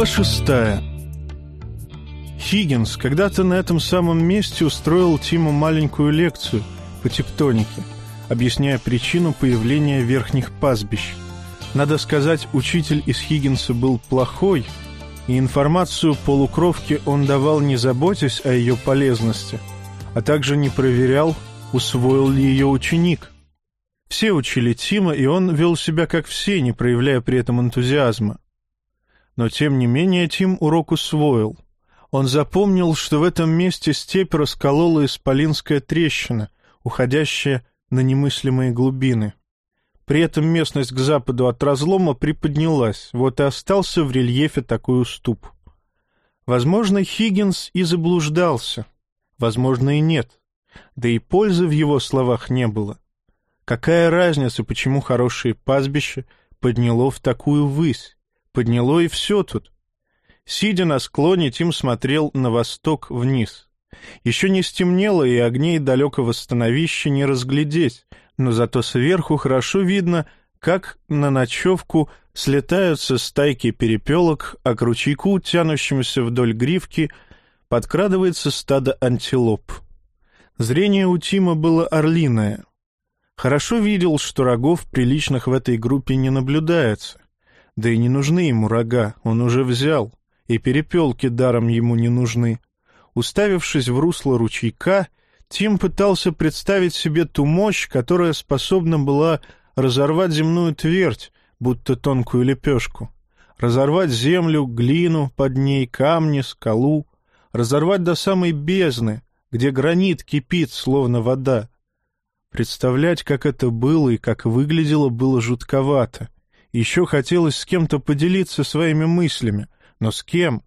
Глава шестая. Хиггинс когда-то на этом самом месте устроил Тиму маленькую лекцию по тектонике, объясняя причину появления верхних пастбищ. Надо сказать, учитель из Хиггинса был плохой, и информацию полукровки он давал не заботясь о ее полезности, а также не проверял, усвоил ли ее ученик. Все учили Тима, и он вел себя как все, не проявляя при этом энтузиазма. Но, тем не менее, Тим урок усвоил. Он запомнил, что в этом месте степь расколола исполинская трещина, уходящая на немыслимые глубины. При этом местность к западу от разлома приподнялась, вот и остался в рельефе такой уступ. Возможно, Хиггинс и заблуждался, возможно, и нет. Да и пользы в его словах не было. Какая разница, почему хорошее пастбище подняло в такую высь? Подняло и все тут. Сидя на склоне, Тим смотрел на восток вниз. Еще не стемнело, и огней далекого становища не разглядеть, но зато сверху хорошо видно, как на ночевку слетаются стайки перепелок, а к ручейку, тянущемуся вдоль гривки, подкрадывается стадо антилоп. Зрение у Тима было орлиное. Хорошо видел, что рогов приличных в этой группе не наблюдается. Да и не нужны ему рога, он уже взял, и перепелки даром ему не нужны. Уставившись в русло ручейка, Тим пытался представить себе ту мощь, которая способна была разорвать земную твердь, будто тонкую лепешку, разорвать землю, глину под ней, камни, скалу, разорвать до самой бездны, где гранит кипит, словно вода. Представлять, как это было и как выглядело, было жутковато — еще хотелось с кем-то поделиться своими мыслями. Но с кем?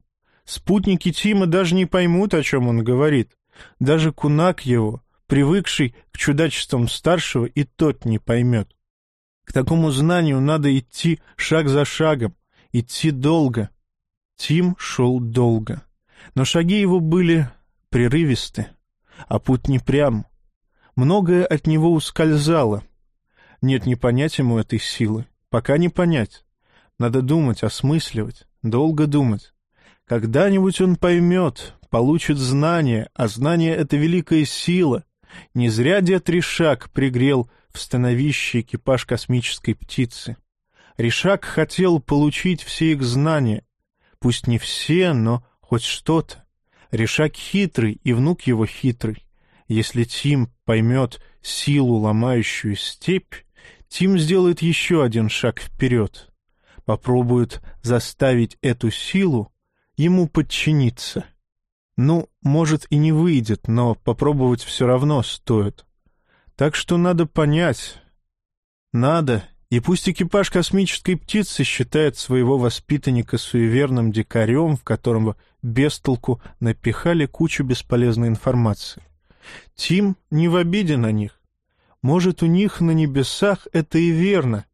Спутники Тима даже не поймут, о чем он говорит. Даже кунак его, привыкший к чудачествам старшего, и тот не поймет. К такому знанию надо идти шаг за шагом, идти долго. Тим шел долго. Но шаги его были прерывисты, а путь не прям. Многое от него ускользало. Нет, не понять ему этой силы. Пока не понять. Надо думать, осмысливать, долго думать. Когда-нибудь он поймет, получит знание, а знание — это великая сила. Не зря дед Ришак пригрел в становище экипаж космической птицы. Ришак хотел получить все их знания. Пусть не все, но хоть что-то. Ришак хитрый, и внук его хитрый. Если Тим поймет силу, ломающую степь, Тим сделает еще один шаг вперед, попробует заставить эту силу ему подчиниться. Ну, может и не выйдет, но попробовать все равно стоит. Так что надо понять. Надо, и пусть экипаж космической птицы считает своего воспитанника суеверным дикарем, в котором без толку напихали кучу бесполезной информации. Тим не в обиде на них. Может, у них на небесах это и верно,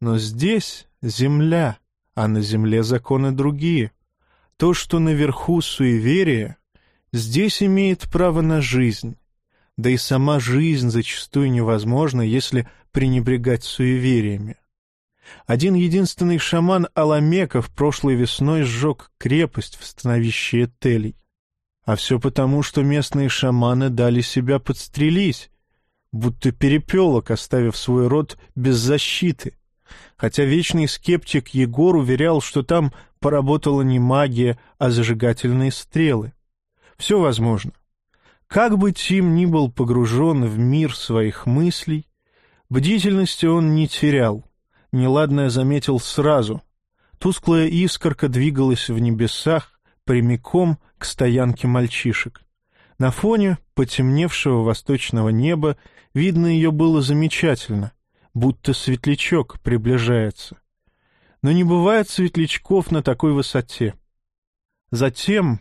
но здесь земля, а на земле законы другие. То, что наверху суеверие, здесь имеет право на жизнь. Да и сама жизнь зачастую невозможна, если пренебрегать суевериями. Один единственный шаман Аламеков прошлой весной сжег крепость в становище Телей. А все потому, что местные шаманы дали себя подстрелить, будто перепелок, оставив свой род без защиты. Хотя вечный скептик Егор уверял, что там поработала не магия, а зажигательные стрелы. Все возможно. Как бы Тим ни был погружен в мир своих мыслей, бдительности он не терял. Неладное заметил сразу. Тусклая искорка двигалась в небесах прямиком к стоянке мальчишек. На фоне потемневшего восточного неба видно ее было замечательно, будто светлячок приближается. Но не бывает светлячков на такой высоте. Затем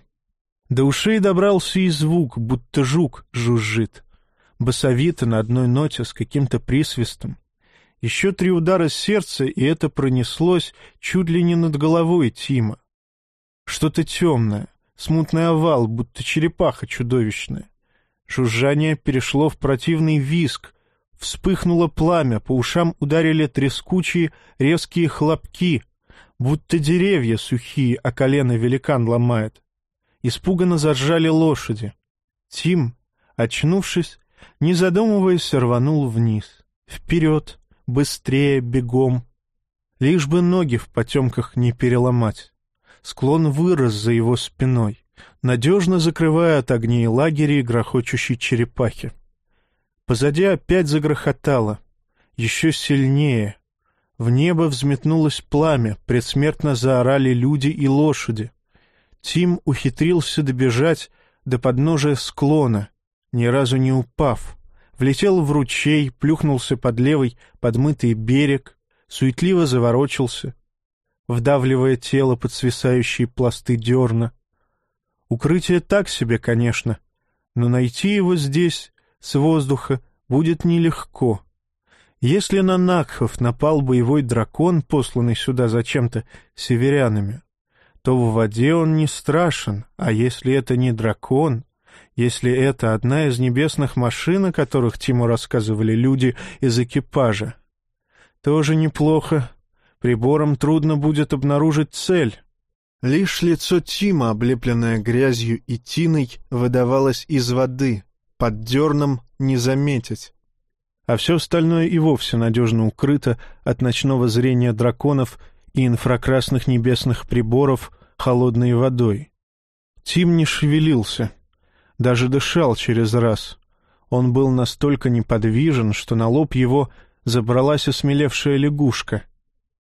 до ушей добрался и звук, будто жук жужжит. Басовито на одной ноте с каким-то присвистом. Еще три удара сердца, и это пронеслось чуть ли не над головой Тима. Что-то темное, смутный овал, будто черепаха чудовищная. Жужжание перешло в противный виск, вспыхнуло пламя, по ушам ударили трескучие резкие хлопки. будто деревья сухие, а колено великан ломает. Испуганно заржали лошади. Тим, очнувшись, не задумываясь, рванул вниз. Вперед, быстрее, бегом. Лишь бы ноги в потемках не переломать. Склон вырос за его спиной, надежно закрывая от огней лагеря и грохочущей черепахи. Позади опять загрохотало. Еще сильнее. В небо взметнулось пламя, предсмертно заорали люди и лошади. Тим ухитрился добежать до подножия склона, ни разу не упав. Влетел в ручей, плюхнулся под левый подмытый берег, суетливо заворочился, вдавливая тело под свисающие пласты дерна. Укрытие так себе, конечно, но найти его здесь, с воздуха, будет нелегко. Если на Накхов напал боевой дракон, посланный сюда зачем-то северянами, то в воде он не страшен, а если это не дракон, если это одна из небесных машин, о которых Тиму рассказывали люди из экипажа, тоже неплохо. Прибором трудно будет обнаружить цель. Лишь лицо Тима, облепленное грязью и тиной, выдавалось из воды, под дерном не заметить. А все остальное и вовсе надежно укрыто от ночного зрения драконов и инфракрасных небесных приборов холодной водой. Тим не шевелился, даже дышал через раз. Он был настолько неподвижен, что на лоб его забралась осмелевшая лягушка.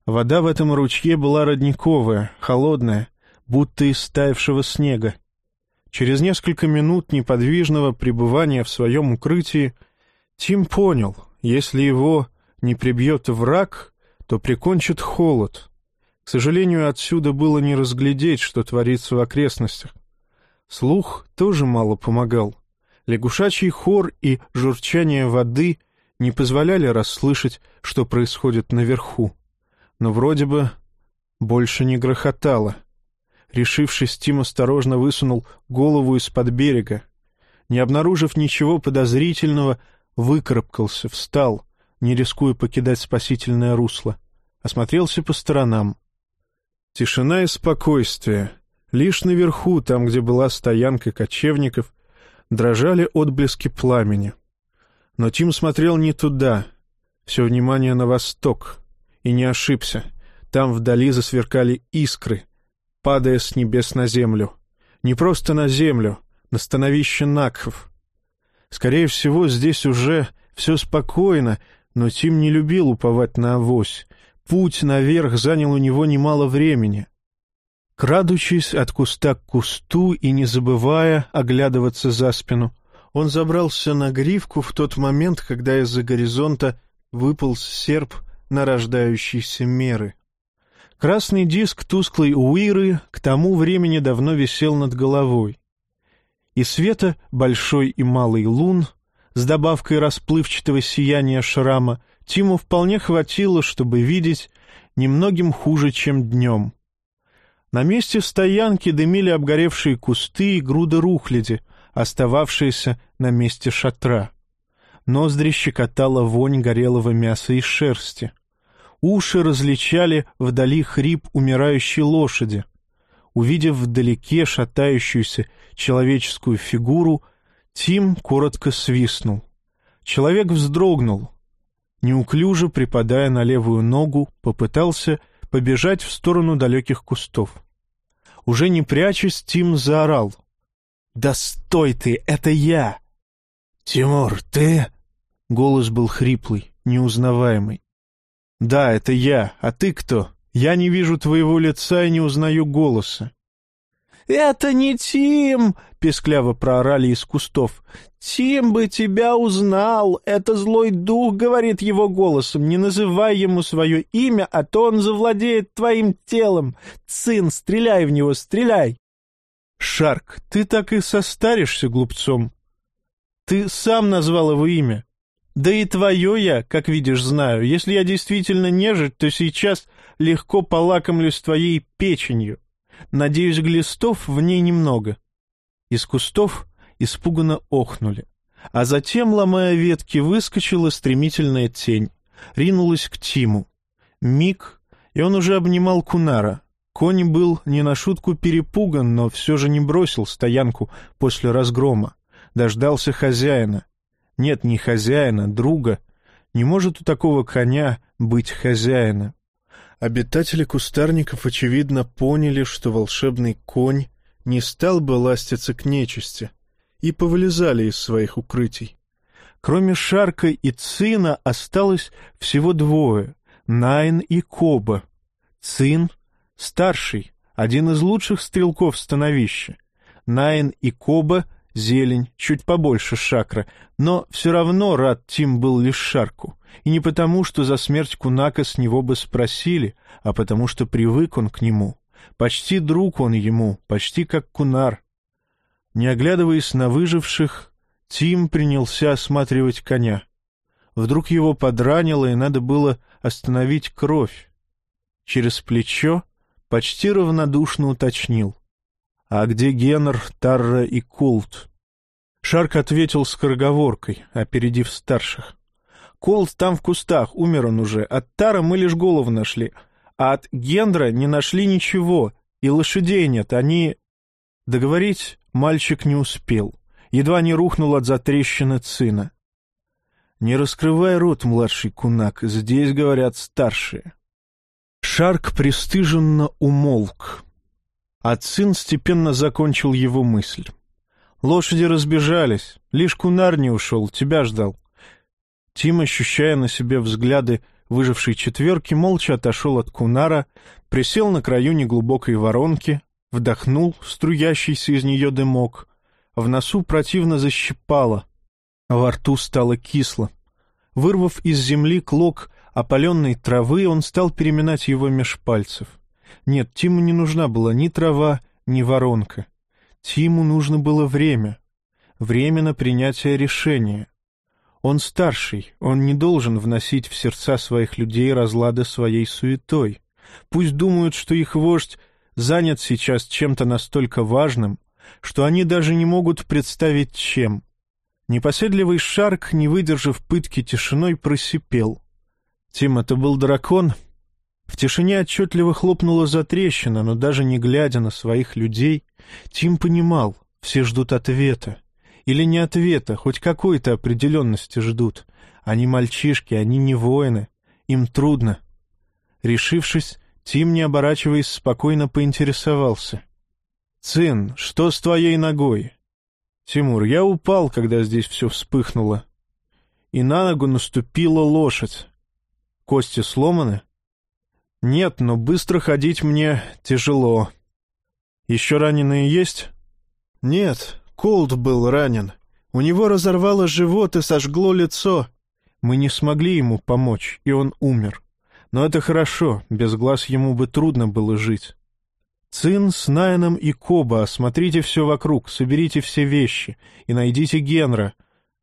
Вода в этом ручье была родниковая, холодная, будто из таявшего снега. Через несколько минут неподвижного пребывания в своем укрытии Тим понял, если его не прибьет враг, то прикончит холод. К сожалению, отсюда было не разглядеть, что творится в окрестностях. Слух тоже мало помогал. Лягушачий хор и журчание воды не позволяли расслышать, что происходит наверху. Но вроде бы больше не грохотало. Решившись, Тим осторожно высунул голову из-под берега. Не обнаружив ничего подозрительного, выкарабкался, встал, не рискуя покидать спасительное русло. Осмотрелся по сторонам. Тишина и спокойствие. Лишь наверху, там, где была стоянка кочевников, дрожали отблески пламени. Но Тим смотрел не туда, все внимание на восток, и не ошибся. Там вдали засверкали искры, падая с небес на землю. Не просто на землю, на становище Накхов. Скорее всего, здесь уже все спокойно, но Тим не любил уповать на авось. Путь наверх занял у него немало времени. Крадучись от куста к кусту и не забывая оглядываться за спину, он забрался на гривку в тот момент, когда из-за горизонта выполз серп нарождающейся меры. Красный диск тусклой уиры к тому времени давно висел над головой. И света большой и малый лун с добавкой расплывчатого сияния шрама Тиму вполне хватило, чтобы видеть немногим хуже, чем днем. На месте стоянки дымили обгоревшие кусты и груды рухляди — остававшиеся на месте шатра. Ноздри щекотала вонь горелого мяса и шерсти. Уши различали вдали хрип умирающей лошади. Увидев вдалеке шатающуюся человеческую фигуру, Тим коротко свистнул. Человек вздрогнул. Неуклюже, припадая на левую ногу, попытался побежать в сторону далеких кустов. Уже не прячась, Тим заорал — «Да стой ты, это я!» «Тимур, ты...» Голос был хриплый, неузнаваемый. «Да, это я. А ты кто? Я не вижу твоего лица и не узнаю голоса». «Это не Тим!» — пескляво проорали из кустов. «Тим бы тебя узнал! Это злой дух!» — говорит его голосом. «Не называй ему свое имя, а то он завладеет твоим телом! Цин, стреляй в него, стреляй!» Шарк, ты так и состаришься глупцом. Ты сам назвал его имя. Да и твое я, как видишь, знаю. Если я действительно нежить, то сейчас легко полакомлюсь твоей печенью. Надеюсь, глистов в ней немного. Из кустов испуганно охнули. А затем, ломая ветки, выскочила стремительная тень. Ринулась к Тиму. Миг, И он уже обнимал Кунара. Конь был не на шутку перепуган, но все же не бросил стоянку после разгрома. Дождался хозяина. Нет, не хозяина, друга. Не может у такого коня быть хозяина. Обитатели кустарников, очевидно, поняли, что волшебный конь не стал бы ластиться к нечисти, и повылезали из своих укрытий. Кроме Шарка и Цина осталось всего двое — Найн и Коба. Цин — старший, один из лучших стрелков становища. Найн и Коба — зелень, чуть побольше Шакра, но все равно рад Тим был лишь Шарку. И не потому, что за смерть Кунака с него бы спросили, а потому что привык он к нему. Почти друг он ему, почти как Кунар. Не оглядываясь на выживших, Тим принялся осматривать коня. Вдруг его подранило, и надо было остановить кровь. Через плечо почти равнодушно уточнил. «А где Геннер, Тарра и Култ?» Шарк ответил скороговоркой, опередив старших. «Колт там в кустах, умер он уже. От Тара мы лишь голову нашли. А от Гендра не нашли ничего, и лошадей нет, они...» Договорить мальчик не успел. Едва не рухнул от затрещины сына. «Не раскрывай рот, младший кунак, здесь говорят старшие». Шарк пристыженно умолк, а сын степенно закончил его мысль. Лошади разбежались, лишь кунар не ушел, тебя ждал. Тим, ощущая на себе взгляды выжившей четверки, молча отошел от кунара, присел на краю неглубокой воронки, вдохнул струящийся из нее дымок. В носу противно защипало, а во рту стало кисло. Вырвав из земли клок опаленной травы, он стал переминать его меж пальцев. Нет, Тиму не нужна была ни трава, ни воронка. Тиму нужно было время. Время на принятие решения. Он старший, он не должен вносить в сердца своих людей разлады своей суетой. Пусть думают, что их вождь занят сейчас чем-то настолько важным, что они даже не могут представить чем. Непоседливый Шарк, не выдержав пытки тишиной, просипел. «Тим, это был дракон?» В тишине отчетливо хлопнула затрещина, но даже не глядя на своих людей, Тим понимал, все ждут ответа. Или не ответа, хоть какой-то определенности ждут. Они мальчишки, они не воины. Им трудно. Решившись, Тим, не оборачиваясь, спокойно поинтересовался. «Цин, что с твоей ногой?» «Тимур, я упал, когда здесь все вспыхнуло. И на ногу наступила лошадь. Кости сломаны?» «Нет, но быстро ходить мне тяжело. Еще раненые есть?» «Нет, Колд был ранен. У него разорвало живот и сожгло лицо. Мы не смогли ему помочь, и он умер. Но это хорошо, без глаз ему бы трудно было жить. Цин с Найном и Коба, осмотрите все вокруг, соберите все вещи и найдите Генра.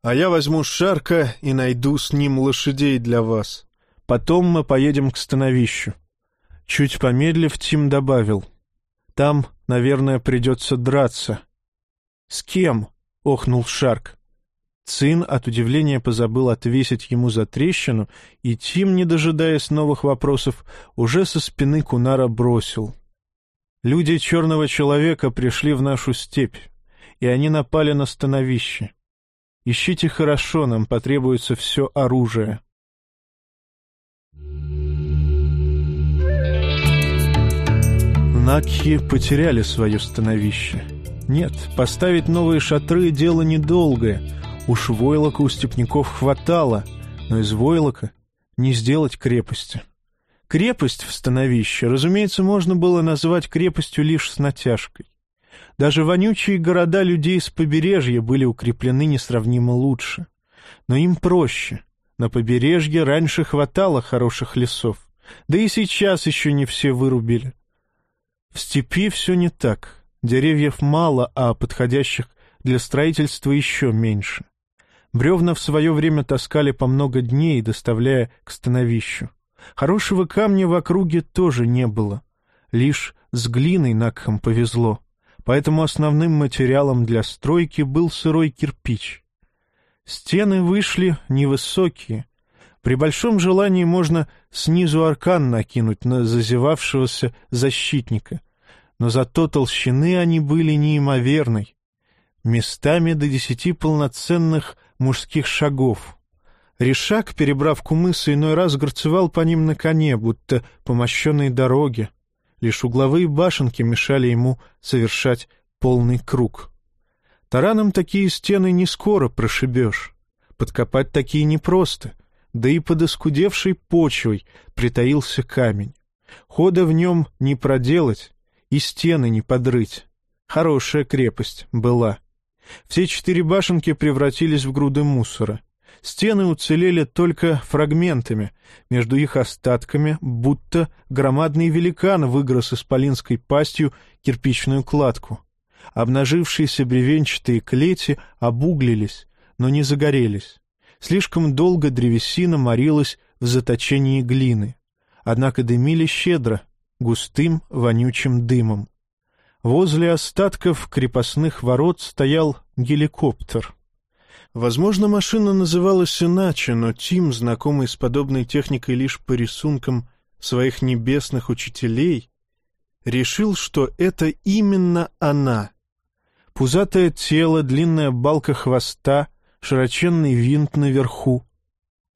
А я возьму Шарка и найду с ним лошадей для вас. Потом мы поедем к становищу. Чуть помедлив, Тим добавил. Там, наверное, придется драться. «С кем?» — охнул Шарк. Цин от удивления позабыл отвесить ему за трещину, и Тим, не дожидаясь новых вопросов, уже со спины Кунара бросил. «Люди черного человека пришли в нашу степь, и они напали на становище. Ищите хорошо, нам потребуется все оружие». Накхи потеряли свое становище. Нет, поставить новые шатры — дело недолгое — Уж войлока у степняков хватало, но из войлока не сделать крепости. Крепость в становище, разумеется, можно было назвать крепостью лишь с натяжкой. Даже вонючие города людей с побережья были укреплены несравнимо лучше. Но им проще. На побережье раньше хватало хороших лесов, да и сейчас еще не все вырубили. В степи все не так. Деревьев мало, а подходящих для строительства еще меньше. Бревна в свое время таскали по много дней, доставляя к становищу. Хорошего камня в округе тоже не было. Лишь с глиной Накхам повезло, поэтому основным материалом для стройки был сырой кирпич. Стены вышли невысокие, При большом желании можно снизу аркан накинуть на зазевавшегося защитника, но зато толщины они были неимоверной, местами до десяти полноценных мужских шагов. Решак, перебрав кумысы, иной раз горцевал по ним на коне, будто по мощенной дороге. Лишь угловые башенки мешали ему совершать полный круг. Тараном такие стены не скоро прошибешь. Подкопать такие непросто, да и под оскудевшей почвой притаился камень. Хода в нем не проделать и стены не подрыть. Хорошая крепость была. Все четыре башенки превратились в груды мусора. Стены уцелели только фрагментами, между их остатками будто громадный великан выгрыз исполинской пастью кирпичную кладку. Обнажившиеся бревенчатые клети обуглились, но не загорелись. Слишком долго древесина морилась в заточении глины. Однако дымили щедро, густым вонючим дымом. Возле остатков крепостных ворот стоял геликоптер. Возможно, машина называлась иначе, но Тим, знакомый с подобной техникой лишь по рисункам своих небесных учителей, решил, что это именно она. Пузатое тело, длинная балка хвоста, широченный винт наверху.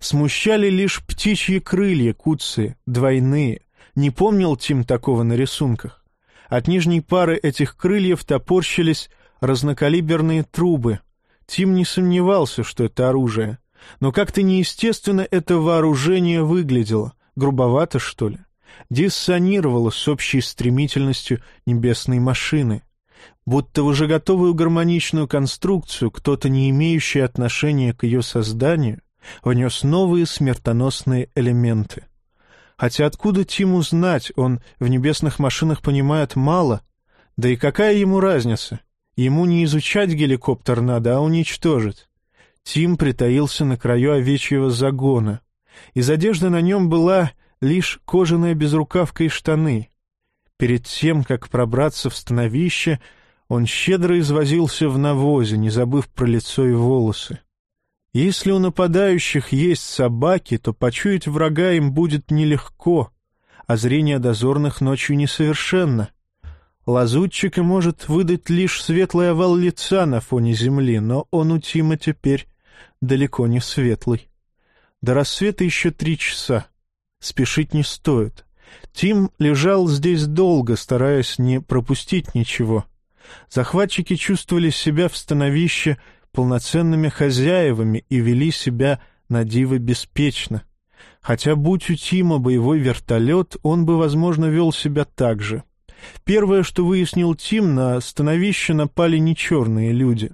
Смущали лишь птичьи крылья куцы, двойные. Не помнил Тим такого на рисунках. От нижней пары этих крыльев топорщились разнокалиберные трубы. Тим не сомневался, что это оружие. Но как-то неестественно это вооружение выглядело. Грубовато, что ли? Диссонировало с общей стремительностью небесной машины. Будто уже готовую гармоничную конструкцию кто-то, не имеющий отношения к ее созданию, внес новые смертоносные элементы. Хотя откуда Тиму знать, он в небесных машинах понимает мало. Да и какая ему разница? Ему не изучать геликоптер надо, а уничтожить. Тим притаился на краю овечьего загона. Из одежды на нем была лишь кожаная безрукавка и штаны. Перед тем, как пробраться в становище, он щедро извозился в навозе, не забыв про лицо и волосы. Если у нападающих есть собаки, то почуять врага им будет нелегко, а зрение дозорных ночью несовершенно. Лазутчика может выдать лишь светлый овал лица на фоне земли, но он у Тима теперь далеко не светлый. До рассвета еще три часа. Спешить не стоит. Тим лежал здесь долго, стараясь не пропустить ничего. Захватчики чувствовали себя в становище полноценными хозяевами и вели себя на диво беспечно. Хотя, будь у Тима боевой вертолет, он бы, возможно, вел себя так же. Первое, что выяснил Тим, на становище напали не черные люди.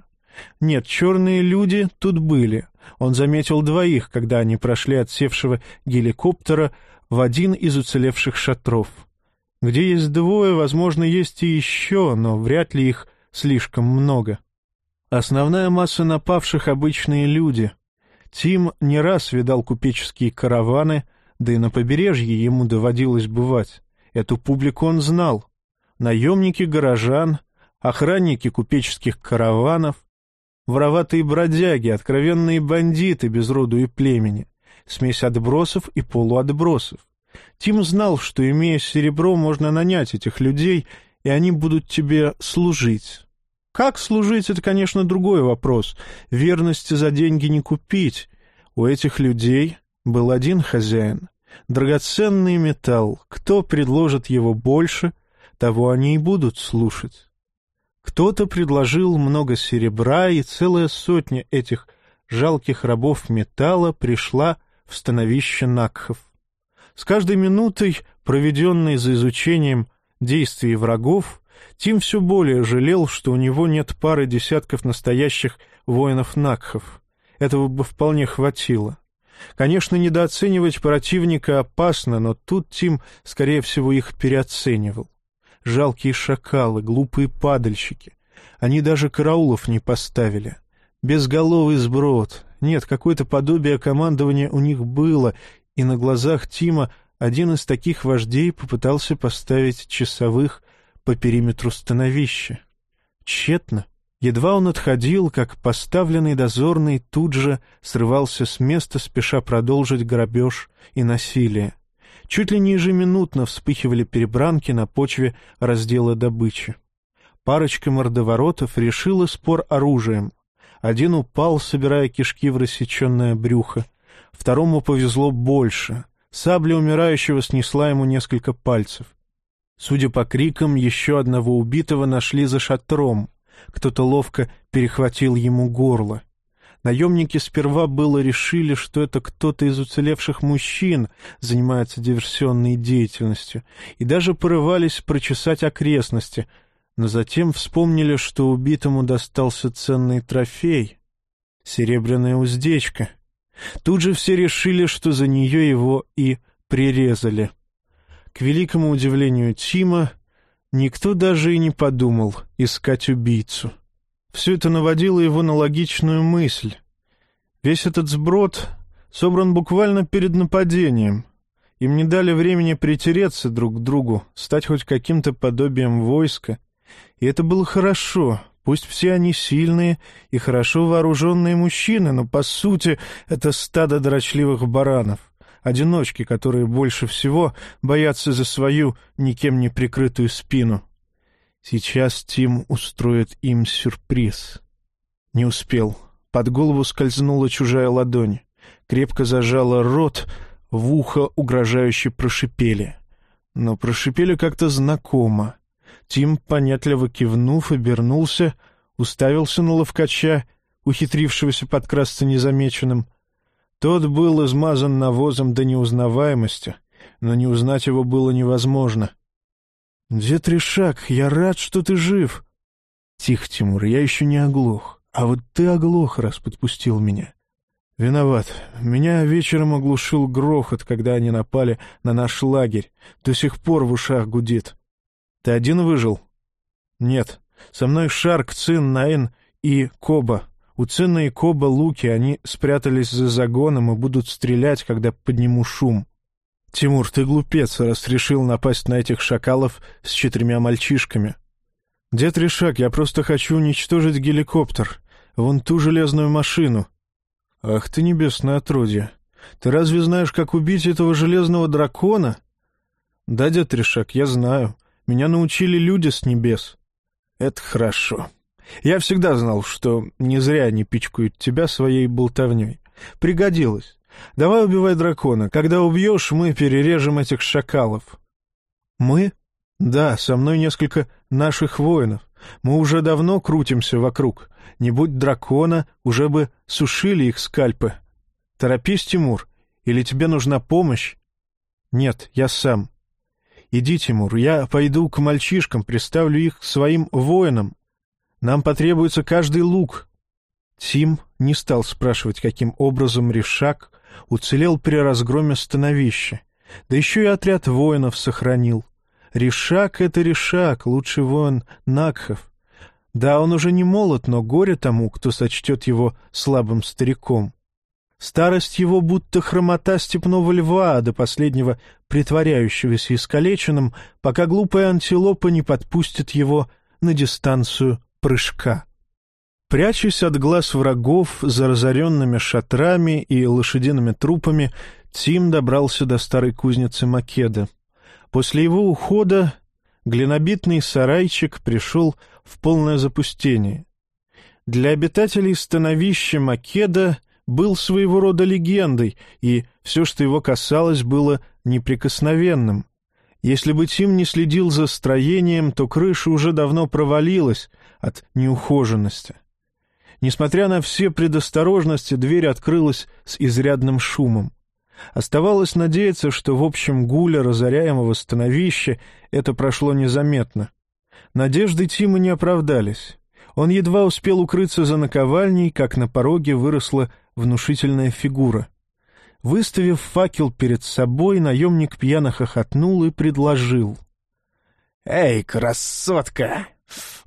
Нет, черные люди тут были. Он заметил двоих, когда они прошли от севшего геликоптера в один из уцелевших шатров. Где есть двое, возможно, есть и еще, но вряд ли их слишком много. Основная масса напавших — обычные люди. Тим не раз видал купеческие караваны, да и на побережье ему доводилось бывать. Эту публику он знал. Наемники горожан, охранники купеческих караванов, вороватые бродяги, откровенные бандиты без роду и племени, смесь отбросов и полуотбросов. Тим знал, что, имея серебро, можно нанять этих людей, и они будут тебе служить. Как служить — это, конечно, другой вопрос. Верности за деньги не купить. У этих людей был один хозяин. Драгоценный металл. Кто предложит его больше, того они и будут слушать. Кто-то предложил много серебра, и целая сотня этих жалких рабов металла пришла в становище Накхов. С каждой минутой, проведенной за изучением действий врагов, Тим все более жалел, что у него нет пары десятков настоящих воинов-накхов. Этого бы вполне хватило. Конечно, недооценивать противника опасно, но тут Тим, скорее всего, их переоценивал. Жалкие шакалы, глупые падальщики. Они даже караулов не поставили. Безголовый сброд. Нет, какое-то подобие командования у них было, и на глазах Тима один из таких вождей попытался поставить часовых по периметру становища. Тщетно. Едва он отходил, как поставленный дозорный тут же срывался с места, спеша продолжить грабеж и насилие. Чуть ли не ежеминутно вспыхивали перебранки на почве раздела добычи. Парочка мордоворотов решила спор оружием. Один упал, собирая кишки в рассеченное брюхо. Второму повезло больше. Сабля умирающего снесла ему несколько пальцев. Судя по крикам, еще одного убитого нашли за шатром. Кто-то ловко перехватил ему горло. Наемники сперва было решили, что это кто-то из уцелевших мужчин занимается диверсионной деятельностью, и даже порывались прочесать окрестности, но затем вспомнили, что убитому достался ценный трофей — серебряная уздечка. Тут же все решили, что за нее его и прирезали. К великому удивлению Тима, никто даже и не подумал искать убийцу. Все это наводило его на логичную мысль. Весь этот сброд собран буквально перед нападением. Им не дали времени притереться друг к другу, стать хоть каким-то подобием войска. И это было хорошо. Пусть все они сильные и хорошо вооруженные мужчины, но, по сути, это стадо дрочливых баранов. Одиночки, которые больше всего боятся за свою никем не прикрытую спину. Сейчас Тим устроит им сюрприз. Не успел. Под голову скользнула чужая ладонь. Крепко зажала рот, в ухо угрожающе прошипели. Но прошипели как-то знакомо. Тим, понятливо кивнув, обернулся, уставился на ловкача, ухитрившегося подкрасться незамеченным. Тот был измазан навозом до неузнаваемости, но не узнать его было невозможно — «Дед Решак, я рад, что ты жив!» «Тихо, Тимур, я еще не оглох. А вот ты оглох, раз подпустил меня». «Виноват. Меня вечером оглушил грохот, когда они напали на наш лагерь. До сих пор в ушах гудит. Ты один выжил?» «Нет. Со мной Шарк, Цин, Наин и Коба. У Цина и Коба луки, они спрятались за загоном и будут стрелять, когда подниму шум. «Тимур, ты глупец, раз решил напасть на этих шакалов с четырьмя мальчишками. Дед Решак, я просто хочу уничтожить геликоптер, вон ту железную машину». «Ах ты, небесное отродье! Ты разве знаешь, как убить этого железного дракона?» «Да, дед Решак, я знаю. Меня научили люди с небес». «Это хорошо. Я всегда знал, что не зря они пичкают тебя своей болтовней. Пригодилось. Давай убивай дракона. Когда убьешь, мы перережем этих шакалов. Мы? Да, со мной несколько наших воинов. Мы уже давно крутимся вокруг. Не будь дракона, уже бы сушили их скальпы. Торопись, Тимур, или тебе нужна помощь? Нет, я сам. Иди, Тимур, я пойду к мальчишкам, приставлю их своим воинам. Нам потребуется каждый лук. Тим не стал спрашивать, каким образом Решак уцелел при разгроме становища, да еще и отряд воинов сохранил. Решак — это Решак, лучший воин Накхов. Да, он уже не молод, но горе тому, кто сочтет его слабым стариком. Старость его будто хромота степного льва, до последнего притворяющегося искалеченным, пока глупая антилопа не подпустит его на дистанцию прыжка. Прячась от глаз врагов за разоренными шатрами и лошадиными трупами, Тим добрался до старой кузницы Македа. После его ухода глинобитный сарайчик пришел в полное запустение. Для обитателей становища Македа был своего рода легендой, и все, что его касалось, было неприкосновенным. Если бы Тим не следил за строением, то крыша уже давно провалилась от неухоженности. Несмотря на все предосторожности, дверь открылась с изрядным шумом. Оставалось надеяться, что в общем гуле разоряемого становища это прошло незаметно. Надежды Тима не оправдались. Он едва успел укрыться за наковальней, как на пороге выросла внушительная фигура. Выставив факел перед собой, наемник пьяно хохотнул и предложил. «Эй, красотка!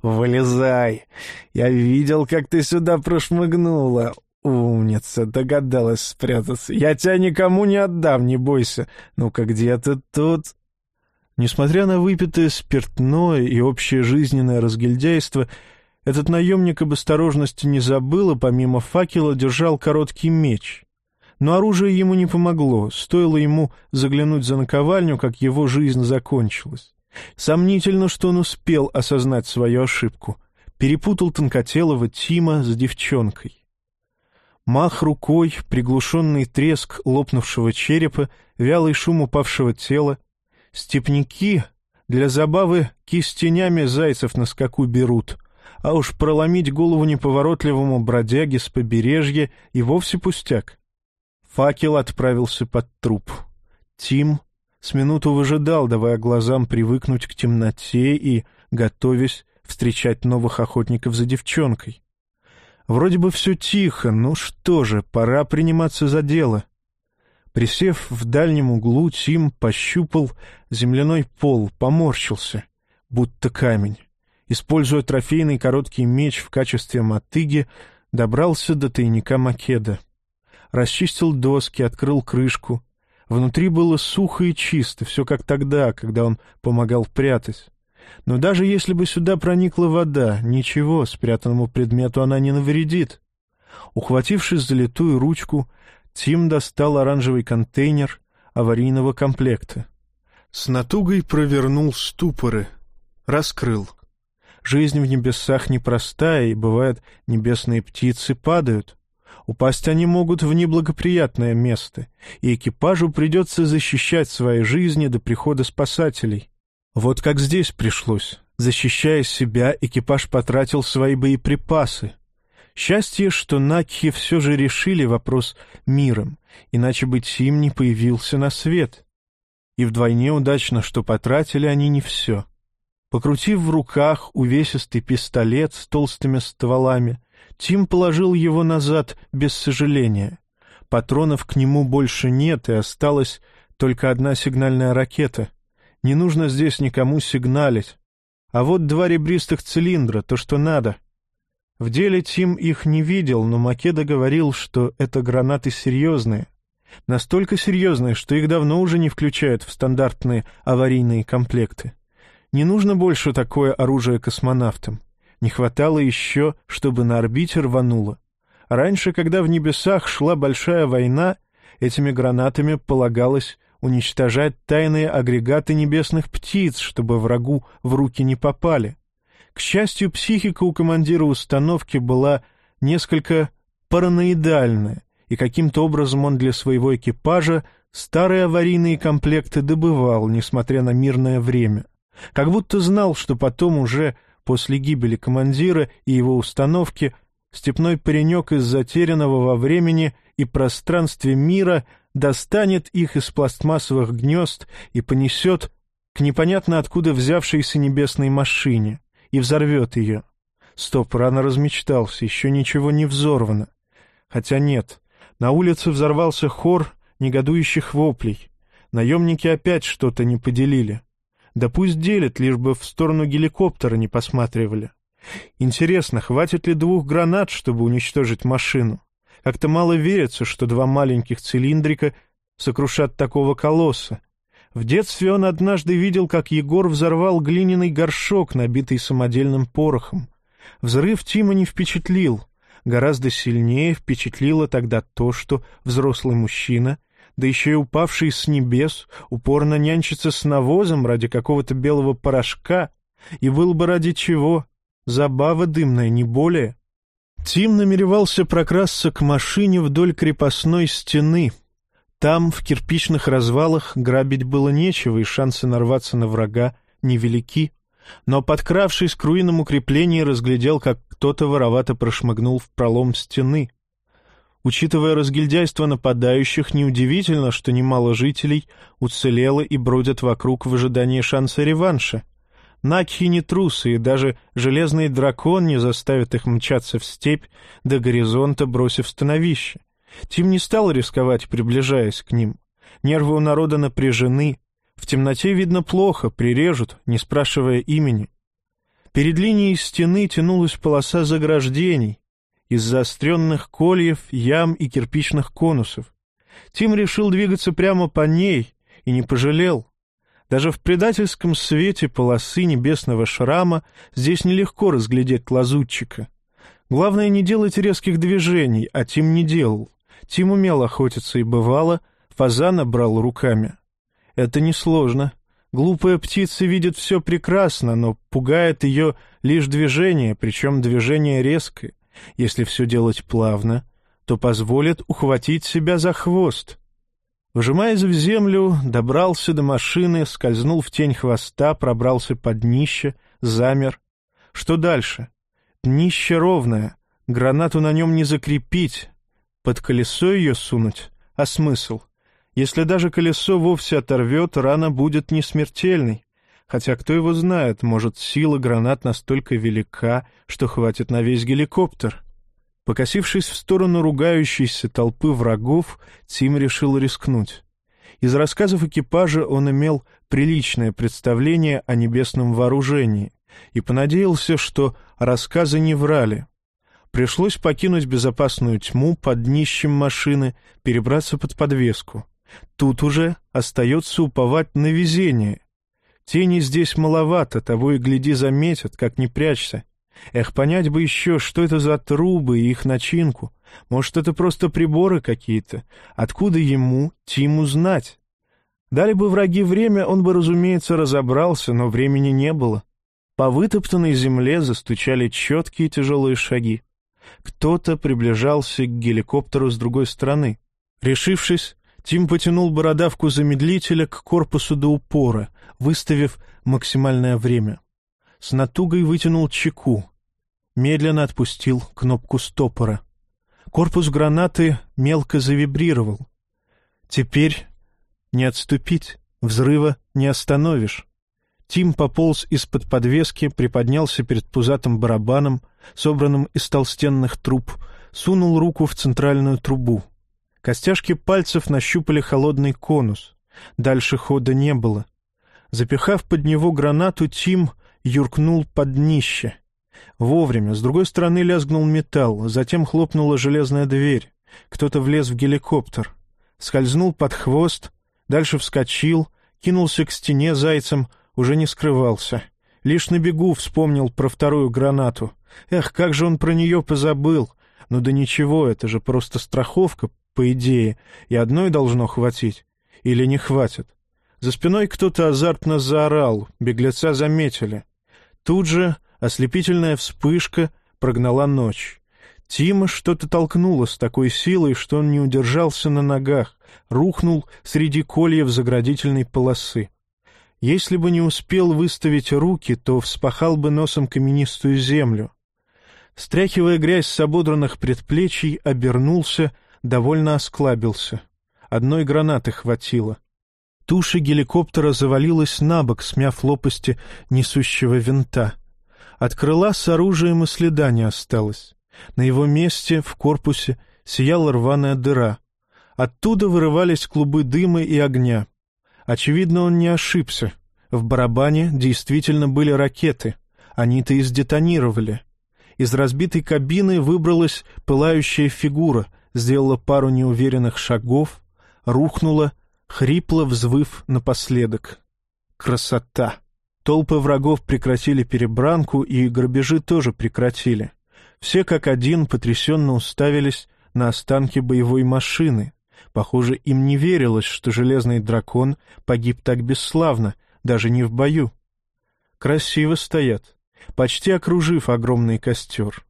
«Вылезай! Я видел, как ты сюда прошмыгнула. Умница, догадалась спрятаться. Я тебя никому не отдам, не бойся. Ну-ка, где ты тут?» Несмотря на выпитое спиртное и общее жизненное разгильдяйство, Этот наемник об осторожности не забыл, и помимо факела держал короткий меч. Но оружие ему не помогло, стоило ему заглянуть за наковальню, как его жизнь закончилась. Сомнительно, что он успел осознать свою ошибку. Перепутал тонкотелого Тима с девчонкой. Мах рукой, приглушенный треск лопнувшего черепа, вялый шум упавшего тела. Степняки для забавы кистенями зайцев на скаку берут, а уж проломить голову неповоротливому бродяге с побережья и вовсе пустяк. Факел отправился под труп. Тим с минуту выжидал, давая глазам привыкнуть к темноте и готовясь встречать новых охотников за девчонкой. Вроде бы все тихо, ну что же, пора приниматься за дело. Присев в дальнем углу, Тим пощупал земляной пол, поморщился, будто камень. Используя трофейный короткий меч в качестве мотыги, добрался до тайника Македа. Расчистил доски, открыл крышку. Внутри было сухо и чисто, все как тогда, когда он помогал прятать. Но даже если бы сюда проникла вода, ничего, спрятанному предмету она не навредит. Ухватившись за литую ручку, Тим достал оранжевый контейнер аварийного комплекта. С натугой провернул ступоры, раскрыл. Жизнь в небесах непростая, и, бывает, небесные птицы падают. Упасть они могут в неблагоприятное место, и экипажу придется защищать свои жизни до прихода спасателей. Вот как здесь пришлось. Защищая себя, экипаж потратил свои боеприпасы. Счастье, что Накхи все же решили вопрос миром, иначе бы Тим не появился на свет. И вдвойне удачно, что потратили они не все. Покрутив в руках увесистый пистолет с толстыми стволами, Тим положил его назад без сожаления. Патронов к нему больше нет, и осталась только одна сигнальная ракета — не нужно здесь никому сигналить. А вот два ребристых цилиндра, то, что надо. В деле Тим их не видел, но Македа говорил, что это гранаты серьезные. Настолько серьезные, что их давно уже не включают в стандартные аварийные комплекты. Не нужно больше такое оружие космонавтам. Не хватало еще, чтобы на орбите рвануло. Раньше, когда в небесах шла большая война, этими гранатами полагалось уничтожать тайные агрегаты небесных птиц, чтобы врагу в руки не попали. К счастью, психика у командира установки была несколько параноидальная, и каким-то образом он для своего экипажа старые аварийные комплекты добывал, несмотря на мирное время. Как будто знал, что потом уже, после гибели командира и его установки, степной паренек из затерянного во времени и пространстве мира достанет их из пластмассовых гнезд и понесет к непонятно откуда взявшейся небесной машине и взорвет ее. Стоп, рано размечтался, еще ничего не взорвано. Хотя нет, на улице взорвался хор негодующих воплей. Наемники опять что-то не поделили. Да пусть делят, лишь бы в сторону геликоптера не посматривали. Интересно, хватит ли двух гранат, чтобы уничтожить машину? Как-то мало верится, что два маленьких цилиндрика сокрушат такого колосса. В детстве он однажды видел, как Егор взорвал глиняный горшок, набитый самодельным порохом. Взрыв Тима не впечатлил. Гораздо сильнее впечатлило тогда то, что взрослый мужчина, да еще и упавший с небес, упорно нянчится с навозом ради какого-то белого порошка, и был бы ради чего? Забава дымная, не более. Тим намеревался прокрасться к машине вдоль крепостной стены. Там, в кирпичных развалах, грабить было нечего, и шансы нарваться на врага невелики. Но, подкравшись к руинам укрепления, разглядел, как кто-то воровато прошмыгнул в пролом стены. Учитывая разгильдяйство нападающих, неудивительно, что немало жителей уцелело и бродят вокруг в ожидании шанса реванша — Накхи не трусы, и даже железный дракон не заставит их мчаться в степь до горизонта, бросив становище. Тим не стал рисковать, приближаясь к ним. Нервы у народа напряжены. В темноте видно плохо, прирежут, не спрашивая имени. Перед линией стены тянулась полоса заграждений из заостренных кольев, ям и кирпичных конусов. Тим решил двигаться прямо по ней и не пожалел. Даже в предательском свете полосы небесного шрама здесь нелегко разглядеть лазутчика. Главное не делать резких движений, а Тим не делал. Тим умел охотиться и бывало, фазана брал руками. Это несложно. Глупая птица видит все прекрасно, но пугает ее лишь движение, причем движение резкое. Если все делать плавно, то позволит ухватить себя за хвост. Вжимаясь в землю, добрался до машины, скользнул в тень хвоста, пробрался под днище, замер. Что дальше? Днище ровное, гранату на нем не закрепить, под колесо ее сунуть, а смысл? Если даже колесо вовсе оторвет, рана будет не смертельной. Хотя кто его знает, может, сила гранат настолько велика, что хватит на весь геликоптер. Покосившись в сторону ругающейся толпы врагов, Тим решил рискнуть. Из рассказов экипажа он имел приличное представление о небесном вооружении и понадеялся, что рассказы не врали. Пришлось покинуть безопасную тьму под днищем машины, перебраться под подвеску. Тут уже остается уповать на везение. Тени здесь маловато, того и гляди заметят, как не прячься. Эх, понять бы еще, что это за трубы и их начинку. Может, это просто приборы какие-то. Откуда ему, Тиму, знать? Дали бы враги время, он бы, разумеется, разобрался, но времени не было. По вытоптанной земле застучали четкие тяжелые шаги. Кто-то приближался к геликоптеру с другой стороны. Решившись, Тим потянул бородавку замедлителя к корпусу до упора, выставив максимальное время. С натугой вытянул чеку. Медленно отпустил кнопку стопора. Корпус гранаты мелко завибрировал. Теперь не отступить, взрыва не остановишь. Тим пополз из-под подвески, приподнялся перед пузатым барабаном, собранным из толстенных труб, сунул руку в центральную трубу — Костяшки пальцев нащупали холодный конус. Дальше хода не было. Запихав под него гранату, Тим юркнул под днище. Вовремя. С другой стороны лязгнул металл, затем хлопнула железная дверь. Кто-то влез в геликоптер. Скользнул под хвост, дальше вскочил, кинулся к стене зайцем, уже не скрывался. Лишь на бегу вспомнил про вторую гранату. Эх, как же он про нее позабыл! Ну да ничего, это же просто страховка, по идее, и одной должно хватить. Или не хватит. За спиной кто-то азартно заорал, беглеца заметили. Тут же ослепительная вспышка прогнала ночь. Тима что-то толкнуло с такой силой, что он не удержался на ногах, рухнул среди кольев заградительной полосы. Если бы не успел выставить руки, то вспахал бы носом каменистую землю. Стряхивая грязь с ободранных предплечий, обернулся — довольно осклабился. Одной гранаты хватило. Туша геликоптера завалилась на бок, смяв лопасти несущего винта. От крыла с оружием и следа не осталось. На его месте, в корпусе, сияла рваная дыра. Оттуда вырывались клубы дыма и огня. Очевидно, он не ошибся. В барабане действительно были ракеты. Они-то и сдетонировали. Из разбитой кабины выбралась пылающая фигура, сделала пару неуверенных шагов, рухнула, хрипло взвыв напоследок. Красота! Толпы врагов прекратили перебранку, и грабежи тоже прекратили. Все как один потрясенно уставились на останки боевой машины. Похоже, им не верилось, что железный дракон погиб так бесславно, даже не в бою. Красиво стоят, почти окружив огромный костер.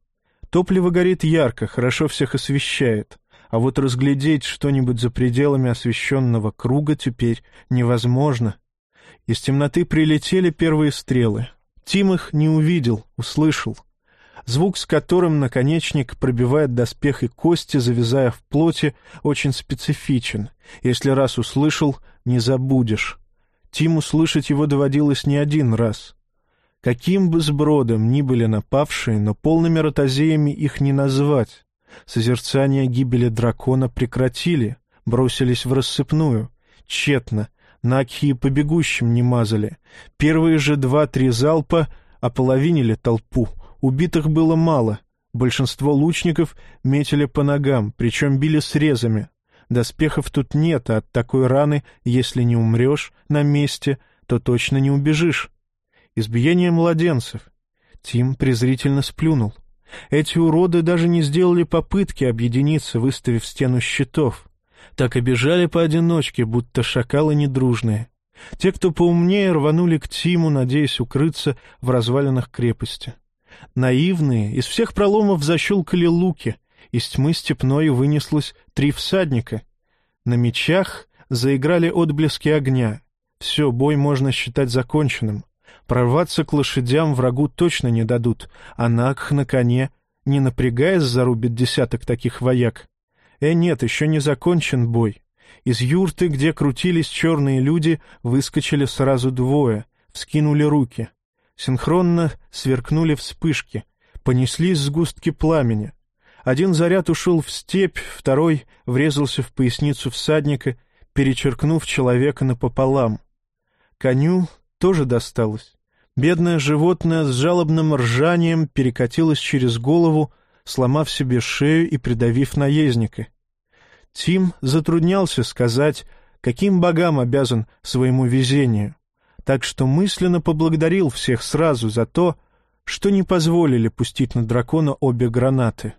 Топливо горит ярко, хорошо всех освещает, а вот разглядеть что-нибудь за пределами освещенного круга теперь невозможно. Из темноты прилетели первые стрелы. Тим их не увидел, услышал. Звук, с которым наконечник пробивает доспех и кости, завязая в плоти, очень специфичен. Если раз услышал, не забудешь. Тиму слышать его доводилось не один раз. Каким бы сбродом ни были напавшие, но полными ротозеями их не назвать. Созерцание гибели дракона прекратили, бросились в рассыпную. Тщетно. Накхи по бегущим не мазали. Первые же два-три залпа ополовинили толпу. Убитых было мало. Большинство лучников метили по ногам, причем били срезами. Доспехов тут нет, а от такой раны, если не умрешь на месте, то точно не убежишь. Избиение младенцев. Тим презрительно сплюнул. Эти уроды даже не сделали попытки объединиться, выставив стену щитов. Так и бежали поодиночке, будто шакалы недружные. Те, кто поумнее, рванули к Тиму, надеясь укрыться в развалинах крепости. Наивные из всех проломов защелкали луки, из тьмы степной вынеслось три всадника. На мечах заиграли отблески огня. Все, бой можно считать законченным. Прорваться к лошадям врагу точно не дадут, а Накх на коне, не напрягаясь, зарубит десяток таких вояк. Э, нет, еще не закончен бой. Из юрты, где крутились черные люди, выскочили сразу двое, вскинули руки. Синхронно сверкнули вспышки, понеслись сгустки пламени. Один заряд ушел в степь, второй врезался в поясницу всадника, перечеркнув человека напополам. Коню тоже досталось. Бедное животное с жалобным ржанием перекатилось через голову, сломав себе шею и придавив наездника. Тим затруднялся сказать, каким богам обязан своему везению, так что мысленно поблагодарил всех сразу за то, что не позволили пустить на дракона обе гранаты.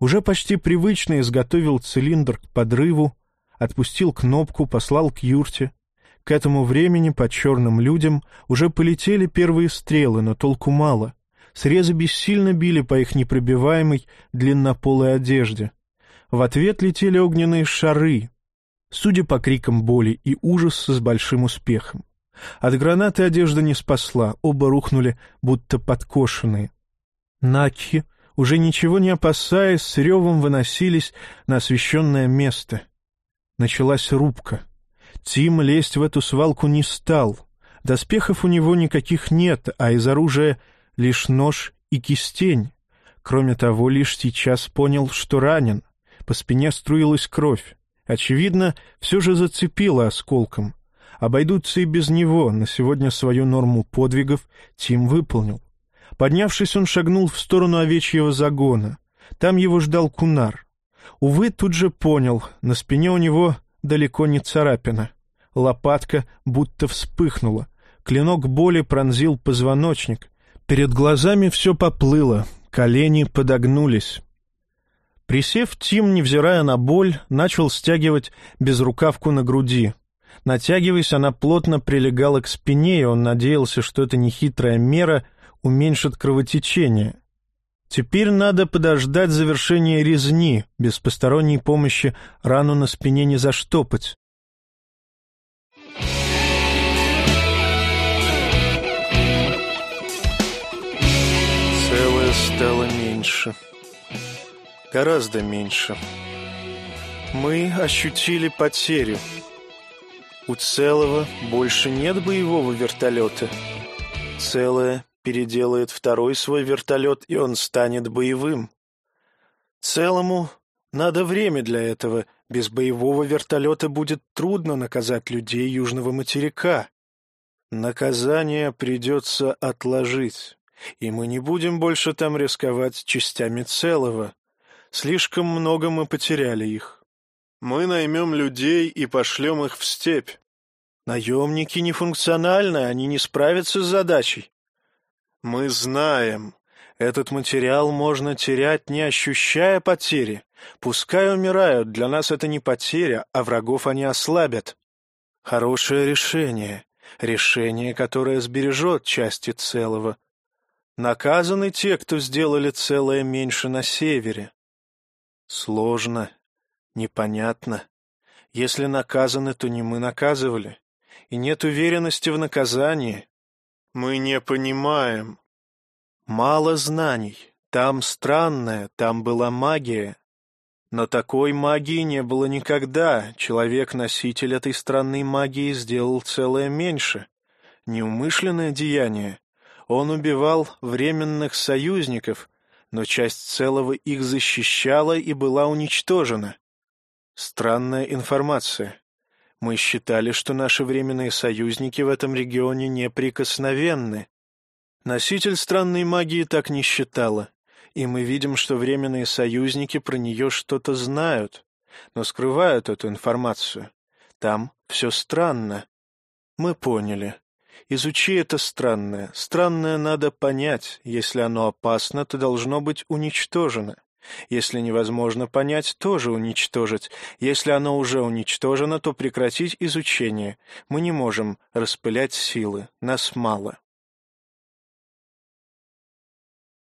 Уже почти привычно изготовил цилиндр к подрыву, отпустил кнопку, послал к юрте. К этому времени по черным людям уже полетели первые стрелы, но толку мало. Срезы бессильно били по их непробиваемой длиннополой одежде. В ответ летели огненные шары, судя по крикам боли и ужаса с большим успехом. От гранаты одежда не спасла, оба рухнули, будто подкошенные. Накхи, уже ничего не опасаясь, с ревом выносились на освещенное место. Началась рубка. Тим лезть в эту свалку не стал. Доспехов у него никаких нет, а из оружия лишь нож и кистень. Кроме того, лишь сейчас понял, что ранен. По спине струилась кровь. Очевидно, все же зацепило осколком. Обойдутся и без него, на сегодня свою норму подвигов Тим выполнил. Поднявшись, он шагнул в сторону овечьего загона. Там его ждал кунар. Увы, тут же понял, на спине у него далеко не царапина. Лопатка будто вспыхнула. Клинок боли пронзил позвоночник. Перед глазами все поплыло, колени подогнулись. Присев, Тим, невзирая на боль, начал стягивать безрукавку на груди. Натягиваясь, она плотно прилегала к спине, и он надеялся, что эта нехитрая мера уменьшит кровотечение. Теперь надо подождать завершения резни, без посторонней помощи рану на спине не заштопать. Целое стало меньше гораздо меньше. Мы ощутили потерю. У целого больше нет боевого вертолета. Целое переделает второй свой вертолет, и он станет боевым. Целому надо время для этого. Без боевого вертолета будет трудно наказать людей Южного материка. Наказание придется отложить, и мы не будем больше там рисковать частями целого. Слишком много мы потеряли их. Мы наймем людей и пошлем их в степь. Наемники нефункциональны, они не справятся с задачей. Мы знаем, этот материал можно терять, не ощущая потери. Пускай умирают, для нас это не потеря, а врагов они ослабят. Хорошее решение. Решение, которое сбережет части целого. Наказаны те, кто сделали целое меньше на севере. Сложно, непонятно. Если наказаны, то не мы наказывали. И нет уверенности в наказании. Мы не понимаем. Мало знаний. Там странное, там была магия. Но такой магии не было никогда. Человек-носитель этой странной магии сделал целое меньше. Неумышленное деяние. Он убивал временных союзников, но часть целого их защищала и была уничтожена. Странная информация. Мы считали, что наши временные союзники в этом регионе неприкосновенны. Носитель странной магии так не считала, и мы видим, что временные союзники про нее что-то знают, но скрывают эту информацию. Там все странно. Мы поняли. Изучи это странное. Странное надо понять. Если оно опасно, то должно быть уничтожено. Если невозможно понять, тоже уничтожить. Если оно уже уничтожено, то прекратить изучение. Мы не можем распылять силы. Нас мало.